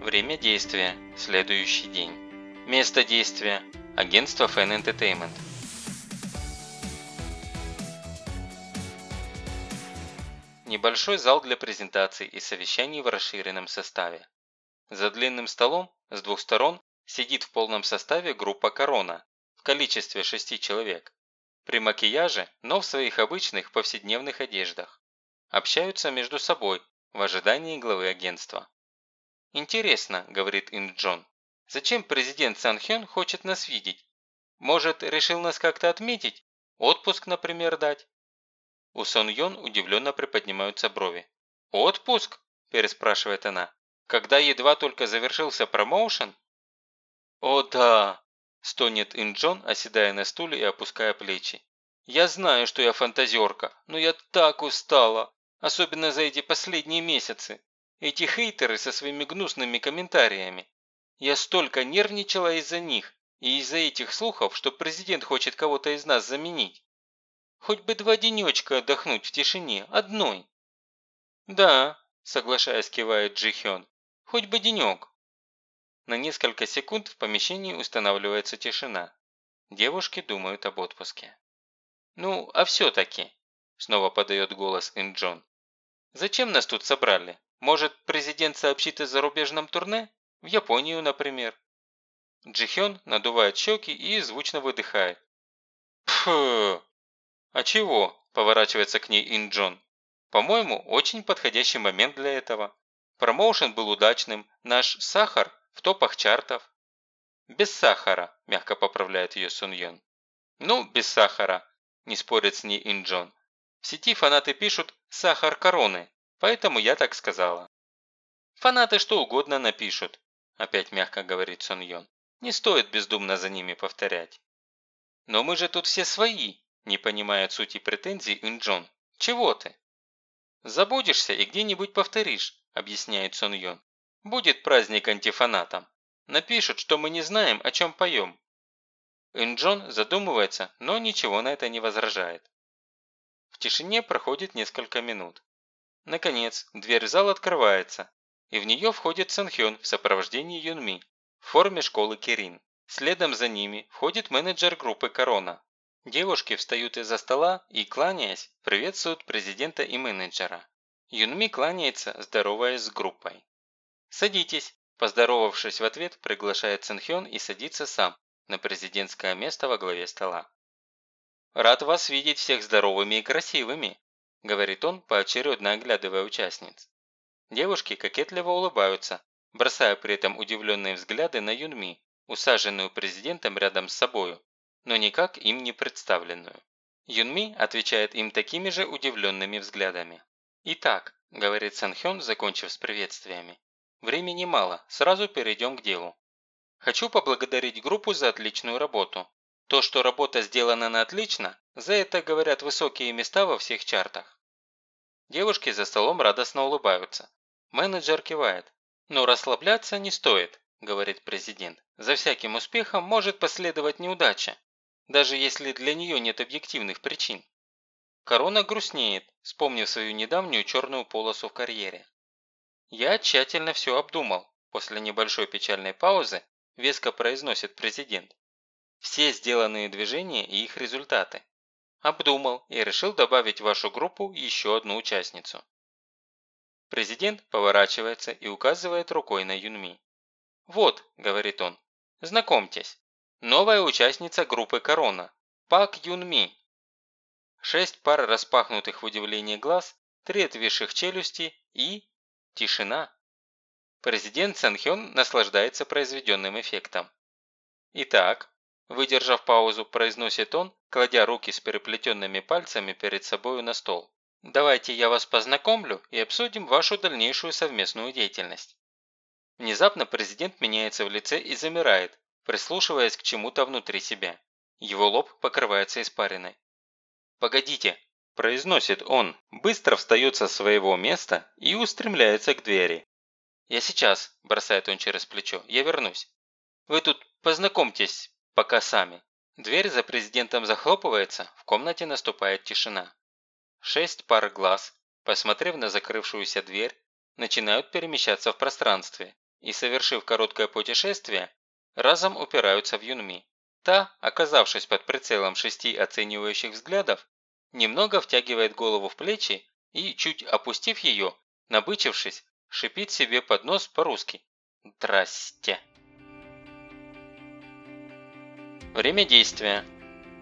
Время действия – следующий день. Место действия – агентство Fan Entertainment. Небольшой зал для презентаций и совещаний в расширенном составе. За длинным столом с двух сторон сидит в полном составе группа «Корона» в количестве шести человек. При макияже, но в своих обычных повседневных одеждах. Общаются между собой в ожидании главы агентства. «Интересно», – говорит Инджон, – «зачем президент Санхён хочет нас видеть? Может, решил нас как-то отметить? Отпуск, например, дать?» У Сон Йон удивленно приподнимаются брови. «Отпуск?» – переспрашивает она. «Когда едва только завершился промоушен?» «О да!» – стонет Инджон, оседая на стуле и опуская плечи. «Я знаю, что я фантазерка, но я так устала, особенно за эти последние месяцы. Эти хейтеры со своими гнусными комментариями. Я столько нервничала из-за них и из-за этих слухов, что президент хочет кого-то из нас заменить. Хоть бы два денечка отдохнуть в тишине, одной. Да, соглашаясь, кивает Джихён. Хоть бы денек. На несколько секунд в помещении устанавливается тишина. Девушки думают об отпуске. «Ну, а все-таки», – снова подает голос Инджон. «Зачем нас тут собрали? Может, президент сообщит о зарубежном турне? В Японию, например?» Джихён надувает щеки и звучно выдыхает. «Пф, «А чего?» – поворачивается к ней Инджон. «По-моему, очень подходящий момент для этого. Промоушен был удачным, наш сахар в топах чартов». «Без сахара», – мягко поправляет ее Сун Йон. «Ну, без сахара», – не спорит с ней Инджон. «В сети фанаты пишут «сахар короны», поэтому я так сказала». «Фанаты что угодно напишут», – опять мягко говорит Сон Йон. «Не стоит бездумно за ними повторять». «Но мы же тут все свои», не понимая сути претензий Инджон. «Чего ты?» «Забудешься и где-нибудь повторишь», – объясняет Сон Йон. «Будет праздник антифанатам. Напишут, что мы не знаем, о чем поем». Инджон задумывается, но ничего на это не возражает. В тишине проходит несколько минут. Наконец, дверь в зал открывается, и в нее входит Санхён в сопровождении Юнми в форме школы Кирин. Следом за ними входит менеджер группы Корона. Девушки встают из-за стола и, кланяясь, приветствуют президента и менеджера. Юнми кланяется, здороваясь с группой. «Садитесь», – поздоровавшись в ответ, приглашает Цинхён и садится сам на президентское место во главе стола. «Рад вас видеть всех здоровыми и красивыми», – говорит он, поочередно оглядывая участниц. Девушки кокетливо улыбаются, бросая при этом удивленные взгляды на Юнми, усаженную президентом рядом с собою, но никак им не представленную. Юнми отвечает им такими же удивленными взглядами. «Итак», – говорит Санхён, закончив с приветствиями, – «времени мало, сразу перейдем к делу. Хочу поблагодарить группу за отличную работу. То, что работа сделана на отлично, за это говорят высокие места во всех чартах». Девушки за столом радостно улыбаются. Менеджер кивает. «Но расслабляться не стоит», – говорит президент. «За всяким успехом может последовать неудача даже если для нее нет объективных причин. Корона грустнеет, вспомнив свою недавнюю черную полосу в карьере. «Я тщательно все обдумал», после небольшой печальной паузы веско произносит президент. «Все сделанные движения и их результаты. Обдумал и решил добавить в вашу группу еще одну участницу». Президент поворачивается и указывает рукой на Юнми. «Вот», – говорит он, – «знакомьтесь, Новая участница группы «Корона» – Пак Юн Ми. Шесть пар распахнутых в удивлении глаз, три отвисших челюсти и... тишина. Президент Санхён наслаждается произведенным эффектом. «Итак», – выдержав паузу, произносит он, кладя руки с переплетенными пальцами перед собою на стол. «Давайте я вас познакомлю и обсудим вашу дальнейшую совместную деятельность». Внезапно президент меняется в лице и замирает, прислушиваясь к чему-то внутри себя. Его лоб покрывается испариной. «Погодите!» – произносит он, быстро встает со своего места и устремляется к двери. «Я сейчас», – бросает он через плечо, – «я вернусь. Вы тут познакомьтесь пока сами». Дверь за президентом захлопывается, в комнате наступает тишина. Шесть пар глаз, посмотрев на закрывшуюся дверь, начинают перемещаться в пространстве, и, совершив короткое путешествие, разом упираются в Юнми. Та, оказавшись под прицелом шести оценивающих взглядов, немного втягивает голову в плечи и, чуть опустив ее, набычившись, шипит себе под нос по-русски. «Здрасте!» Время действия.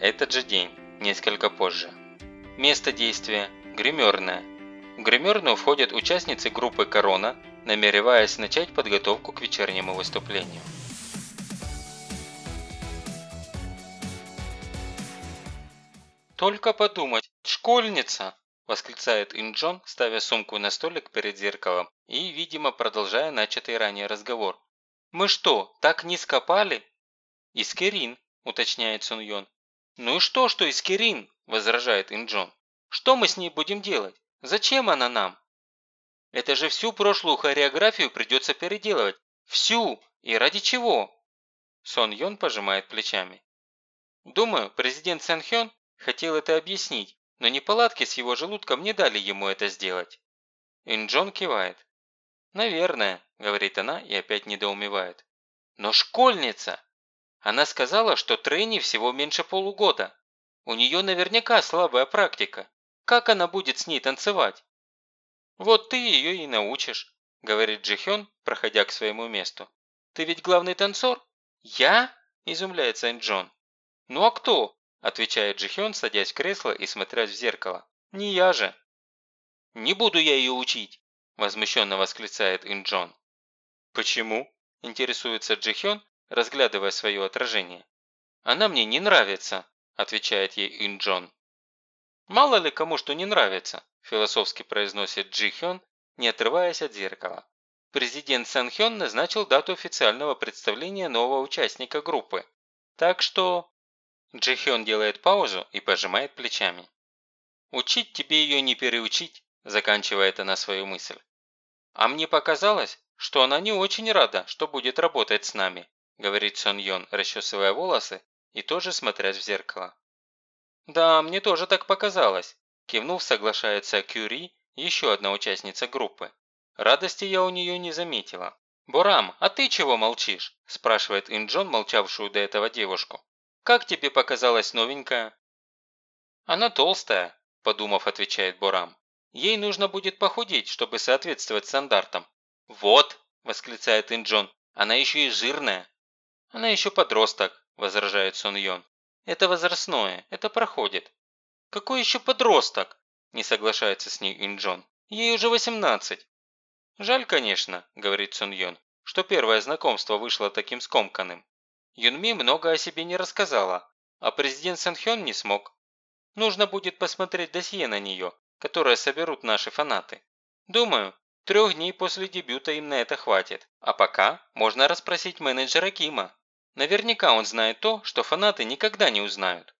Этот же день, несколько позже. Место действия – гримерная. В гримерную входят участницы группы «Корона», намереваясь начать подготовку к вечернему выступлению. «Только подумать, школьница!» – восклицает Инджон, ставя сумку на столик перед зеркалом и, видимо, продолжая начатый ранее разговор. «Мы что, так низко пали?» «Искерин», – уточняет Сун Йон. «Ну и что, что Искерин?» – возражает Инджон. «Что мы с ней будем делать? Зачем она нам?» «Это же всю прошлую хореографию придется переделывать. Всю! И ради чего?» Сон Йон пожимает плечами. «Думаю, президент Сэн Хён хотел это объяснить, но неполадки с его желудком не дали ему это сделать». Инджон кивает. «Наверное», – говорит она и опять недоумевает. «Но школьница! Она сказала, что трени всего меньше полугода. У нее наверняка слабая практика. Как она будет с ней танцевать? Вот ты ее и научишь, говорит Джихён, проходя к своему месту. Ты ведь главный танцор? Я? Изумляется Джон. Ну а кто? Отвечает Джихён, садясь в кресло и смотрясь в зеркало. Не я же. Не буду я ее учить, возмущенно восклицает Инджон. Почему? Интересуется Джихён, разглядывая свое отражение. «Она мне не нравится», – отвечает ей Инджон. «Мало ли кому что не нравится», – философски произносит Джи Хён, не отрываясь от зеркала. Президент Сан Хён назначил дату официального представления нового участника группы. Так что... Джи Хён делает паузу и пожимает плечами. «Учить тебе ее не переучить», – заканчивает она свою мысль. «А мне показалось, что она не очень рада, что будет работать с нами. – говорит Сон Йон, расчесывая волосы и тоже смотрясь в зеркало. «Да, мне тоже так показалось», – кивнув, соглашается Кюри, еще одна участница группы. Радости я у нее не заметила. «Бурам, а ты чего молчишь?» – спрашивает Инджон, молчавшую до этого девушку. «Как тебе показалась новенькая?» «Она толстая», – подумав, отвечает Бурам. «Ей нужно будет похудеть, чтобы соответствовать стандартам». «Вот!» – восклицает Инджон. «Она еще и жирная». «Она еще подросток», – возражает Сон Йон. «Это возрастное, это проходит». «Какой еще подросток?» – не соглашается с ней Инджон. «Ей уже 18». «Жаль, конечно», – говорит Сон Йон, – «что первое знакомство вышло таким скомканным. Юнми много о себе не рассказала, а президент Сэн Хён не смог. Нужно будет посмотреть досье на нее, которое соберут наши фанаты. Думаю, Трех дней после дебюта им на это хватит. А пока можно расспросить менеджера Кима. Наверняка он знает то, что фанаты никогда не узнают.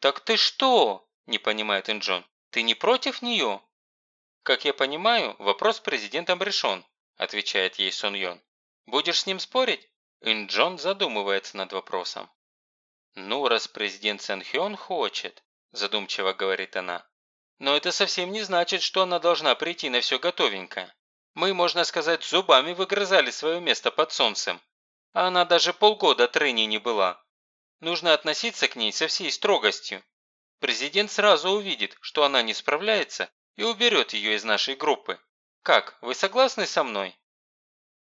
«Так ты что?» – не понимает Инджон. «Ты не против нее?» «Как я понимаю, вопрос президентом решен», – отвечает ей Сон Йон. «Будешь с ним спорить?» Инджон задумывается над вопросом. «Ну, раз президент Сэн Хён хочет», – задумчиво говорит она, но это совсем не значит, что она должна прийти на все готовенькое. Мы, можно сказать, зубами выгрызали свое место под солнцем. А она даже полгода трени не была. Нужно относиться к ней со всей строгостью. Президент сразу увидит, что она не справляется и уберет ее из нашей группы. Как, вы согласны со мной?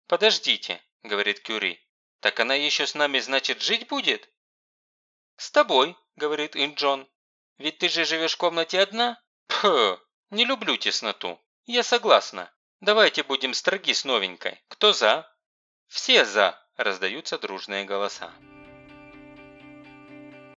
Подождите, говорит Кюри. Так она еще с нами, значит, жить будет? С тобой, говорит Инджон. Ведь ты же живешь в комнате одна? Пх, не люблю тесноту. Я согласна. Давайте будем строги с новенькой. Кто за? Все за, раздаются дружные голоса.